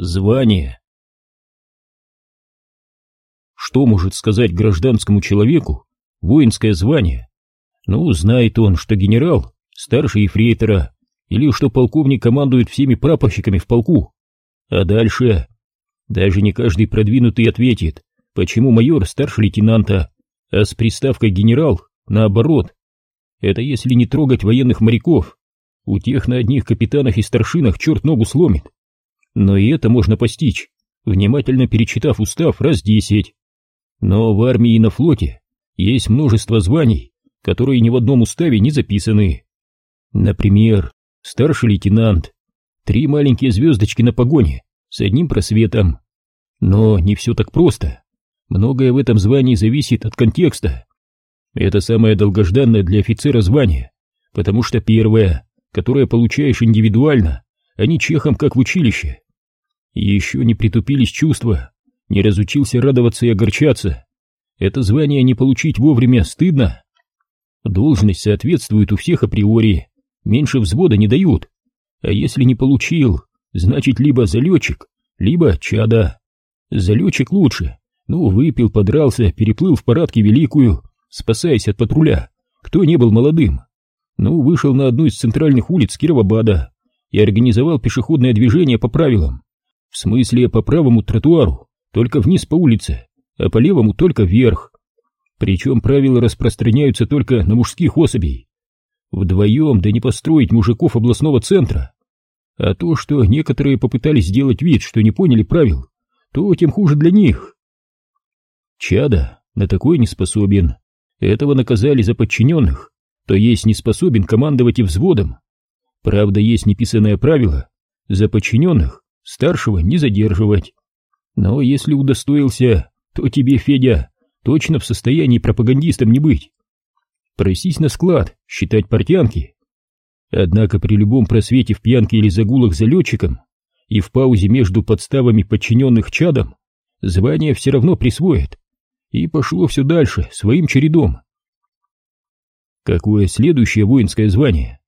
Звание. Что может сказать гражданскому человеку воинское звание? Ну, знает он, что генерал старше ефрейтора, или что полковник командует всеми прапорщиками в полку. А дальше? Даже не каждый продвинутый ответит, почему майор старше лейтенанта, а с приставкой генерал наоборот. Это если не трогать военных моряков. У тех на одних капитанах и старшинах черт ногу сломит. Но и это можно постичь, внимательно перечитав устав раз десять. Но в армии и на флоте есть множество званий, которые ни в одном уставе не записаны. Например, старший лейтенант, три маленькие звездочки на погоне с одним просветом. Но не все так просто. Многое в этом звании зависит от контекста. Это самое долгожданное для офицера звание, потому что первое, которое получаешь индивидуально, а не чехом, как в училище. Еще не притупились чувства, не разучился радоваться и огорчаться. Это звание не получить вовремя стыдно. Должность соответствует у всех априори, меньше взвода не дают. А если не получил, значит либо залетчик, либо чада. Залетчик лучше, ну выпил, подрался, переплыл в парадке великую, спасаясь от патруля, кто не был молодым. Ну, вышел на одну из центральных улиц Кировобада и организовал пешеходное движение по правилам. В смысле, по правому тротуару, только вниз по улице, а по левому только вверх. Причем правила распространяются только на мужских особей. Вдвоем да не построить мужиков областного центра. А то, что некоторые попытались сделать вид, что не поняли правил, то тем хуже для них. Чада на такое не способен. Этого наказали за подчиненных, то есть не способен командовать и взводом. Правда, есть неписанное правило, за подчиненных старшего не задерживать. Но если удостоился, то тебе, Федя, точно в состоянии пропагандистом не быть. Просись на склад, считать портянки. Однако при любом просвете в пьянке или загулах за летчиком и в паузе между подставами подчиненных чадом звание все равно присвоит. И пошло все дальше, своим чередом. Какое следующее воинское звание?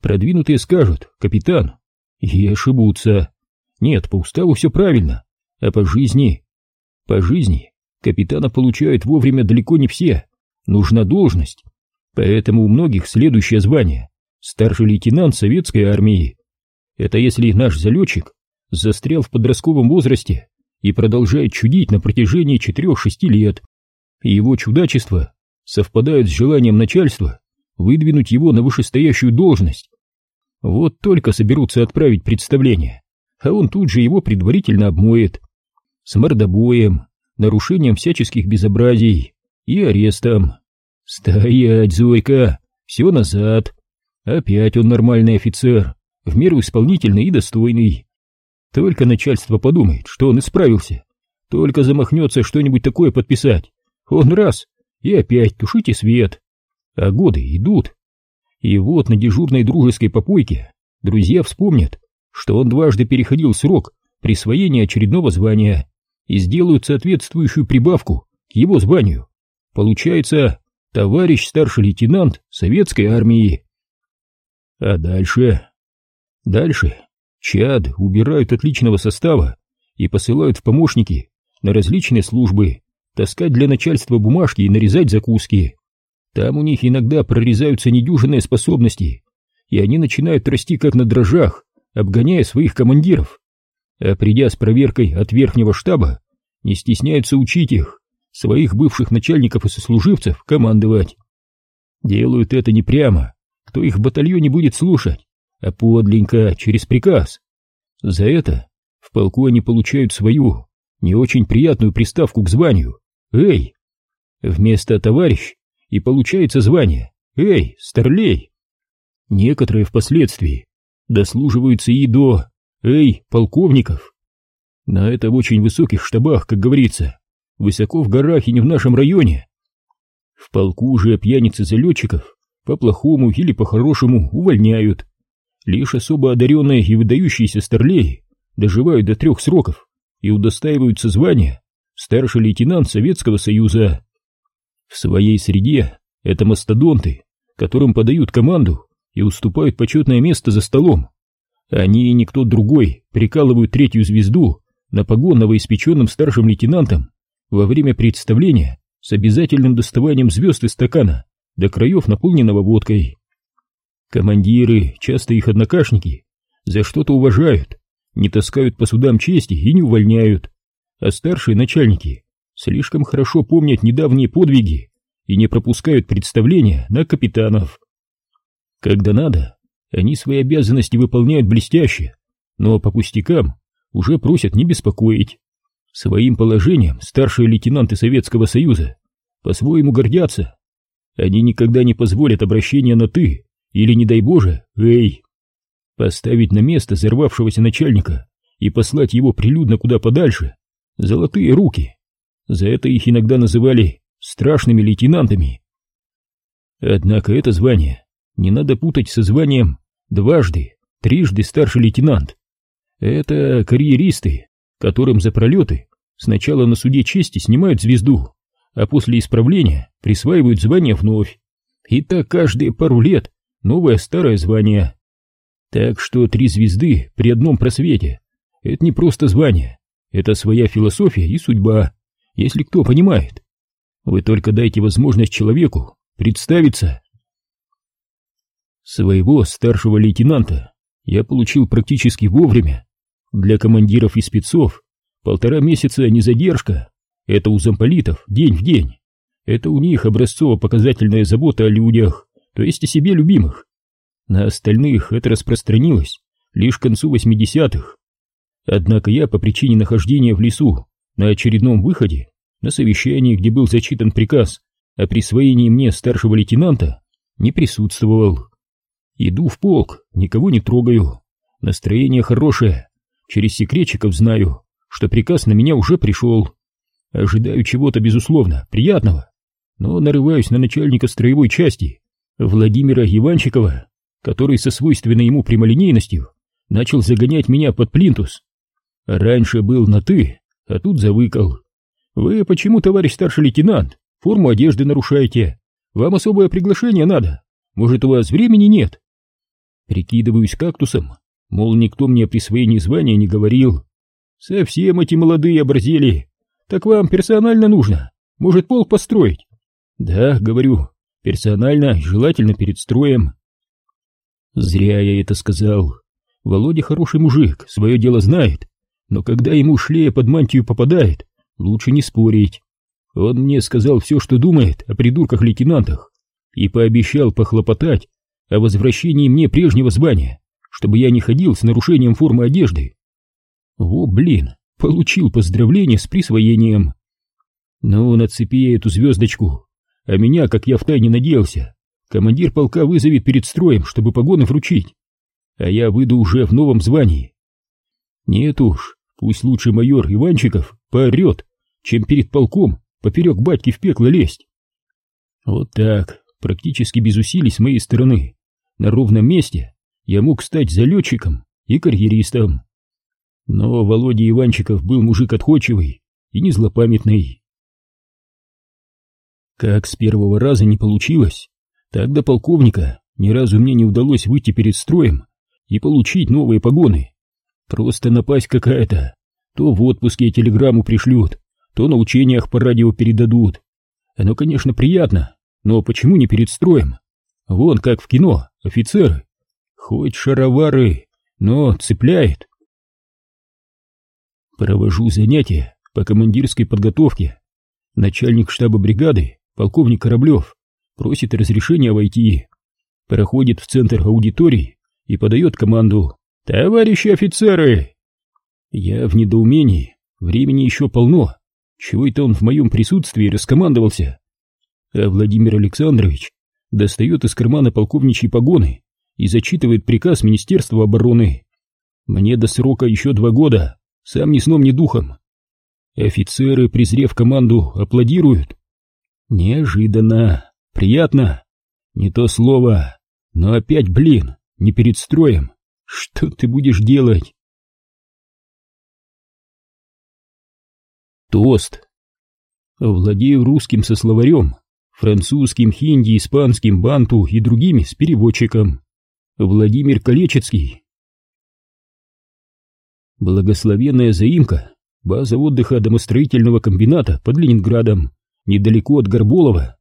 Продвинутые скажут, капитан, и ошибутся. Нет, по уставу все правильно, а по жизни... По жизни капитана получают вовремя далеко не все, нужна должность, поэтому у многих следующее звание — старший лейтенант советской армии. Это если наш залетчик застрял в подростковом возрасте и продолжает чудить на протяжении 4-6 лет, и его чудачества совпадают с желанием начальства выдвинуть его на вышестоящую должность. Вот только соберутся отправить представление, а он тут же его предварительно обмоет. С мордобоем, нарушением всяческих безобразий и арестом. Стоять, Зойка, все назад. Опять он нормальный офицер, в меру исполнительный и достойный. Только начальство подумает, что он исправился. Только замахнется что-нибудь такое подписать. Он раз, и опять тушите свет. А годы идут. И вот на дежурной дружеской попойке друзья вспомнят, что он дважды переходил срок присвоения очередного звания и сделают соответствующую прибавку к его званию. Получается, товарищ старший лейтенант советской армии. А дальше? Дальше чад убирают отличного состава и посылают в помощники на различные службы, таскать для начальства бумажки и нарезать закуски. Там у них иногда прорезаются недюжинные способности, и они начинают расти как на дрожжах, обгоняя своих командиров. А придя с проверкой от верхнего штаба, не стесняются учить их, своих бывших начальников и сослуживцев, командовать. Делают это не прямо, кто их в батальоне будет слушать, а подленько, через приказ. За это в полку они получают свою, не очень приятную приставку к званию «Эй!». Вместо «товарищ» и получается звание «Эй, старлей!». Некоторые впоследствии дослуживаются и до «Эй, полковников!». На это в очень высоких штабах, как говорится, высоко в горах и не в нашем районе. В полку же пьяницы-залетчиков по-плохому или по-хорошему увольняют. Лишь особо одаренные и выдающиеся старлеи доживают до трех сроков и удостаиваются звания старший лейтенант Советского Союза. В своей среде это мастодонты, которым подают команду и уступают почетное место за столом. Они и никто другой прикалывают третью звезду на погон новоиспеченным старшим лейтенантом во время представления с обязательным доставанием звезд из стакана до краев, наполненного водкой. Командиры, часто их однокашники, за что-то уважают, не таскают по судам чести и не увольняют, а старшие начальники слишком хорошо помнят недавние подвиги и не пропускают представления на капитанов. Когда надо, они свои обязанности выполняют блестяще, но по пустякам уже просят не беспокоить. Своим положением старшие лейтенанты Советского Союза по-своему гордятся. Они никогда не позволят обращения на «ты» или, не дай Боже, «эй». Поставить на место взорвавшегося начальника и послать его прилюдно куда подальше — золотые руки. За это их иногда называли страшными лейтенантами. Однако это звание не надо путать со званием дважды, трижды старший лейтенант. Это карьеристы, которым за пролеты сначала на суде чести снимают звезду, а после исправления присваивают звание вновь. И так каждые пару лет новое старое звание. Так что три звезды при одном просвете — это не просто звание, это своя философия и судьба, если кто понимает. Вы только дайте возможность человеку представиться. Своего старшего лейтенанта я получил практически вовремя. Для командиров и спецов полтора месяца не задержка. Это у замполитов день в день. Это у них образцово-показательная забота о людях, то есть о себе любимых. На остальных это распространилось лишь к концу 80-х. Однако я по причине нахождения в лесу на очередном выходе, на совещании, где был зачитан приказ о присвоении мне старшего лейтенанта, не присутствовал. Иду в полк, никого не трогаю. Настроение хорошее. Через секретчиков знаю, что приказ на меня уже пришел. Ожидаю чего-то, безусловно, приятного. Но нарываюсь на начальника строевой части, Владимира Иванчикова, который со свойственной ему прямолинейностью начал загонять меня под плинтус. Раньше был на «ты», а тут завыкал. «Вы почему, товарищ старший лейтенант, форму одежды нарушаете? Вам особое приглашение надо? Может, у вас времени нет?» Прикидываюсь кактусом, мол, никто мне о присвоении звания не говорил. Совсем эти молодые оборзели. Так вам персонально нужно? Может, полк построить? Да, говорю, персонально, желательно перед строем. Зря я это сказал. Володя хороший мужик, свое дело знает. Но когда ему шлея под мантию попадает, лучше не спорить. Он мне сказал все, что думает о придурках-лейтенантах, и пообещал похлопотать о возвращении мне прежнего звания, чтобы я не ходил с нарушением формы одежды. О, блин, получил поздравление с присвоением. Ну, нацепи эту звездочку, а меня, как я втайне надеялся, командир полка вызовет перед строем, чтобы погоны вручить, а я выйду уже в новом звании. Нет уж, пусть лучше майор Иванчиков поорет, чем перед полком поперек батьки в пекло лезть. Вот так, практически без усилий с моей стороны, на ровном месте я мог стать залетчиком и карьеристом. Но Володя Иванчиков был мужик отходчивый и не злопамятный. Как с первого раза не получилось, так до полковника ни разу мне не удалось выйти перед строем и получить новые погоны. Просто напасть какая-то. То в отпуске телеграмму пришлют, то на учениях по радио передадут. Оно, конечно, приятно, но почему не перед строем? Вон как в кино, офицеры. Хоть шаровары, но цепляет. Провожу занятия по командирской подготовке. Начальник штаба бригады, полковник Кораблев, просит разрешения войти. Проходит в центр аудитории и подает команду «Товарищи офицеры!» Я в недоумении, времени еще полно. Чего это он в моем присутствии раскомандовался? А Владимир Александрович достает из кармана полковничьи погоны и зачитывает приказ Министерства обороны. Мне до срока еще два года, сам ни сном, ни духом. Офицеры, презрев команду, аплодируют. Неожиданно, приятно. Не то слово, но опять, блин, не перед строем. Что ты будешь делать? Тост. Владею русским со словарем, французским, хинди, испанским, банту и другими с переводчиком. Владимир Колечецкий. Благословенная заимка, база отдыха домостроительного комбината под Ленинградом, недалеко от Горболова.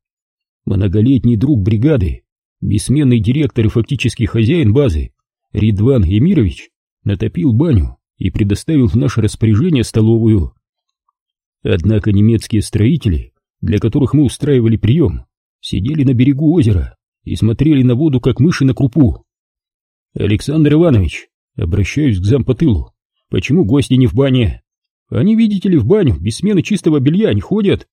Многолетний друг бригады, бессменный директор и фактически хозяин базы, Ридван Емирович, натопил баню и предоставил в наше распоряжение столовую. Однако немецкие строители, для которых мы устраивали прием, сидели на берегу озера и смотрели на воду, как мыши на крупу. «Александр Иванович, обращаюсь к зампотылу, почему гости не в бане? Они, видите ли, в баню без смены чистого белья не ходят».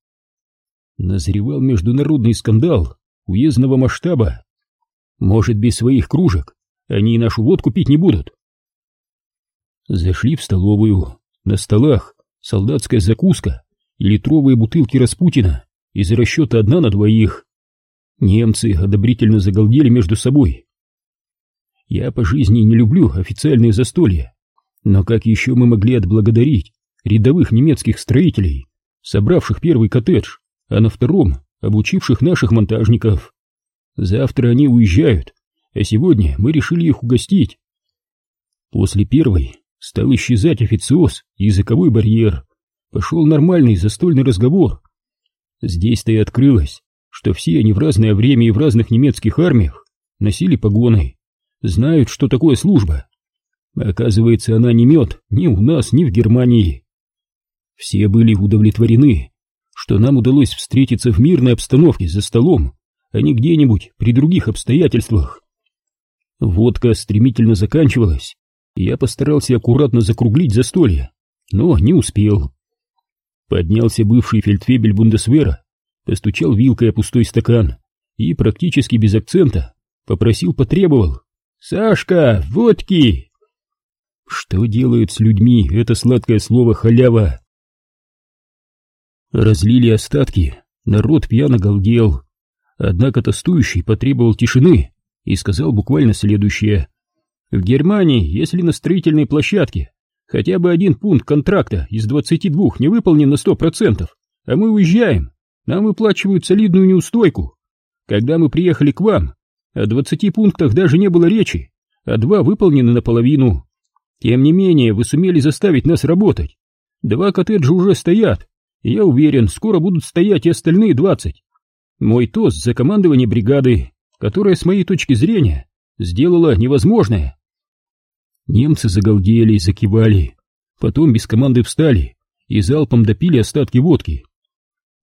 Назревал международный скандал уездного масштаба. Может, без своих кружек они и нашу водку пить не будут. Зашли в столовую. На столах солдатская закуска литровые бутылки Распутина из расчета одна на двоих. Немцы одобрительно загалдели между собой. Я по жизни не люблю официальные застолья, но как еще мы могли отблагодарить рядовых немецких строителей, собравших первый коттедж, а на втором обучивших наших монтажников? Завтра они уезжают, а сегодня мы решили их угостить. После первой стал исчезать официоз и языковой барьер. Пошел нормальный застольный разговор. Здесь-то и открылось, что все они в разное время и в разных немецких армиях носили погоны, знают, что такое служба. Оказывается, она не мед ни у нас, ни в Германии. Все были удовлетворены, что нам удалось встретиться в мирной обстановке за столом, а не где-нибудь при других обстоятельствах. Водка стремительно заканчивалась, и я постарался аккуратно закруглить застолье, но не успел. Поднялся бывший фельдфебель Бундесвера, постучал вилкой о пустой стакан и практически без акцента попросил, потребовал «Сашка, водки!» Что делает с людьми это сладкое слово «халява»? Разлили остатки, народ пьяно галдел. Однако тостующий потребовал тишины и сказал буквально следующее. В Германии, если на строительной площадке хотя бы один пункт контракта из 22 не выполнен на 100%, а мы уезжаем, нам выплачивают солидную неустойку. Когда мы приехали к вам, о 20 пунктах даже не было речи, а два выполнены наполовину. Тем не менее, вы сумели заставить нас работать. Два коттеджа уже стоят, и я уверен, скоро будут стоять и остальные 20. Мой тост за командование бригады, которая, с моей точки зрения, сделала невозможное. Немцы загалдели и закивали, потом без команды встали и залпом допили остатки водки.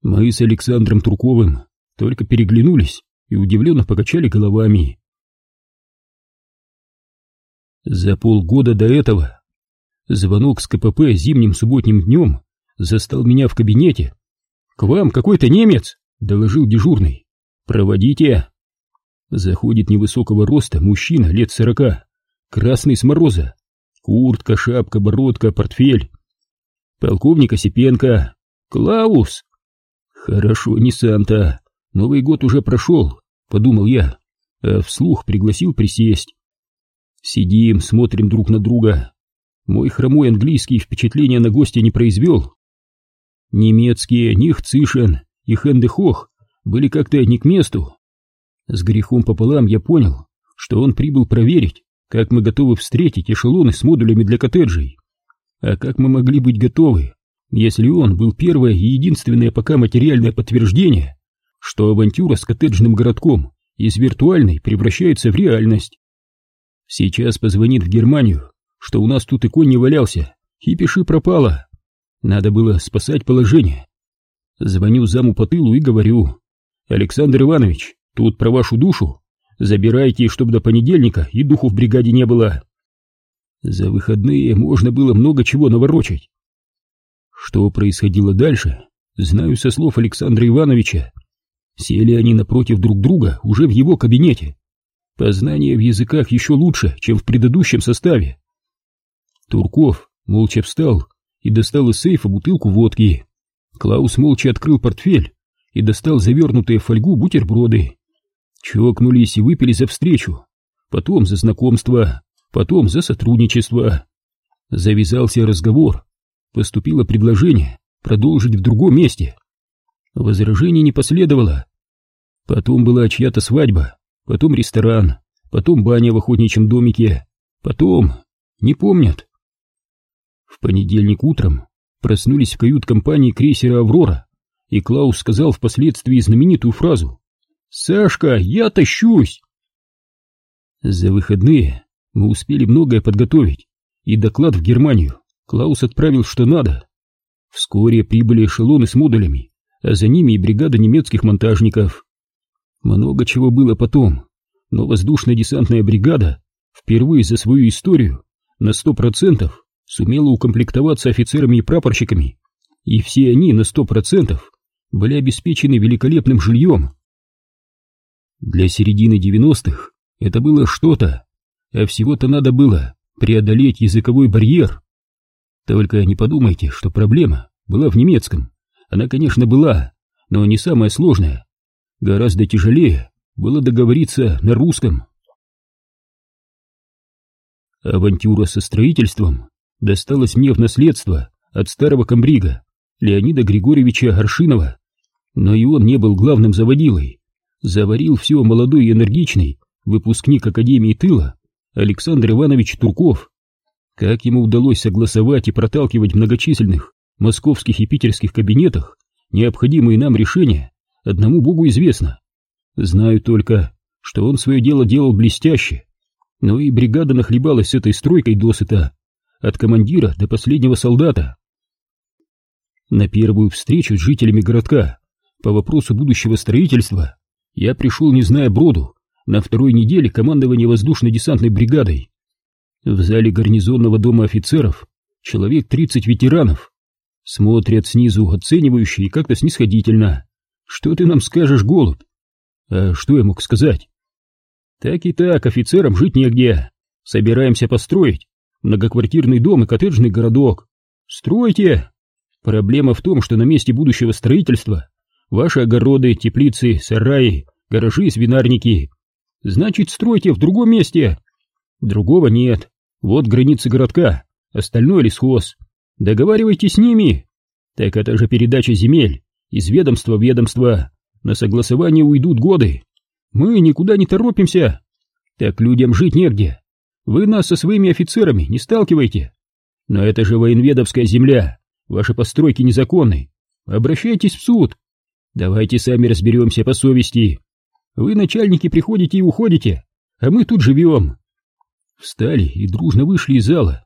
Мы с Александром Турковым только переглянулись и удивленно покачали головами. За полгода до этого звонок с КПП зимним субботним днем застал меня в кабинете. «К вам какой-то немец!» — доложил дежурный. «Проводите!» Заходит невысокого роста мужчина лет сорока красный с мороза, куртка, шапка, бородка, портфель. Полковник Осипенко, Клаус. Хорошо, не Санта, Новый год уже прошел, подумал я, а вслух пригласил присесть. Сидим, смотрим друг на друга. Мой хромой английский впечатления на гостя не произвел. Немецкие Нихцишен и Хендехох были как-то не к месту. С грехом пополам я понял, что он прибыл проверить, как мы готовы встретить эшелоны с модулями для коттеджей? А как мы могли быть готовы, если он был первое и единственное пока материальное подтверждение, что авантюра с коттеджным городком из виртуальной превращается в реальность? Сейчас позвонит в Германию, что у нас тут и конь не валялся, и пиши пропало. Надо было спасать положение. Звоню заму по тылу и говорю, Александр Иванович, тут про вашу душу Забирайте, чтобы до понедельника и духу в бригаде не было. За выходные можно было много чего наворочить. Что происходило дальше, знаю со слов Александра Ивановича. Сели они напротив друг друга уже в его кабинете. Познание в языках еще лучше, чем в предыдущем составе. Турков молча встал и достал из сейфа бутылку водки. Клаус молча открыл портфель и достал завернутые в фольгу бутерброды. Чокнулись и выпили за встречу, потом за знакомство, потом за сотрудничество. Завязался разговор, поступило предложение продолжить в другом месте. Возражений не последовало. Потом была чья-то свадьба, потом ресторан, потом баня в охотничьем домике, потом... не помнят. В понедельник утром проснулись в кают-компании крейсера «Аврора», и Клаус сказал впоследствии знаменитую фразу «Сашка, я тащусь!» За выходные мы успели многое подготовить, и доклад в Германию Клаус отправил что надо. Вскоре прибыли эшелоны с модулями, а за ними и бригада немецких монтажников. Много чего было потом, но воздушно-десантная бригада впервые за свою историю на сто процентов сумела укомплектоваться офицерами и прапорщиками, и все они на сто процентов были обеспечены великолепным жильем. Для середины девяностых это было что-то, а всего-то надо было преодолеть языковой барьер. Только не подумайте, что проблема была в немецком. Она, конечно, была, но не самая сложная. Гораздо тяжелее было договориться на русском. Авантюра со строительством досталась мне в наследство от старого комбрига Леонида Григорьевича Аршинова, но и он не был главным заводилой. Заварил все молодой и энергичный выпускник Академии тыла Александр Иванович Турков. Как ему удалось согласовать и проталкивать в многочисленных московских и питерских кабинетах необходимые нам решения, одному богу известно. Знаю только, что он свое дело делал блестяще, но и бригада нахлебалась с этой стройкой досыта, от командира до последнего солдата. На первую встречу с жителями городка по вопросу будущего строительства я пришел, не зная броду, на второй неделе командования воздушно-десантной бригадой. В зале гарнизонного дома офицеров человек 30 ветеранов. Смотрят снизу оценивающе и как-то снисходительно. Что ты нам скажешь, голубь? А что я мог сказать? Так и так, офицерам жить негде. Собираемся построить многоквартирный дом и коттеджный городок. Стройте! Проблема в том, что на месте будущего строительства ваши огороды, теплицы, сараи, гаражи, свинарники. Значит, стройте в другом месте. Другого нет. Вот границы городка, остальное лесхоз. Договаривайтесь с ними. Так это же передача земель из ведомства в ведомство. На согласование уйдут годы. Мы никуда не торопимся. Так людям жить негде. Вы нас со своими офицерами не сталкивайте. Но это же военведовская земля. Ваши постройки незаконны. Обращайтесь в суд. Давайте сами разберемся по совести. Вы, начальники, приходите и уходите, а мы тут живем. Встали и дружно вышли из зала.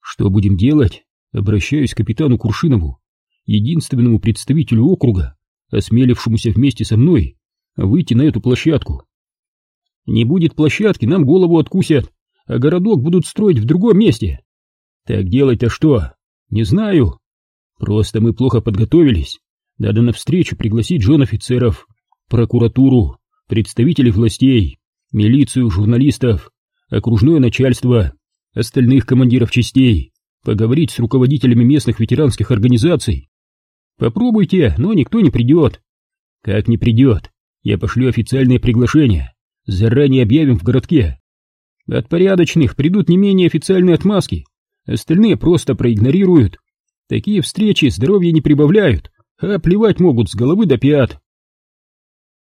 Что будем делать? Обращаюсь к капитану Куршинову, единственному представителю округа, осмелившемуся вместе со мной выйти на эту площадку. Не будет площадки, нам голову откусят, а городок будут строить в другом месте. Так делать-то что? Не знаю. Просто мы плохо подготовились. Надо на встречу пригласить жен офицеров, прокуратуру, представителей властей, милицию, журналистов, окружное начальство, остальных командиров частей, поговорить с руководителями местных ветеранских организаций. Попробуйте, но никто не придет. Как не придет? Я пошлю официальное приглашение. Заранее объявим в городке. От порядочных придут не менее официальные отмазки. Остальные просто проигнорируют. Такие встречи здоровья не прибавляют, а плевать могут с головы до пят.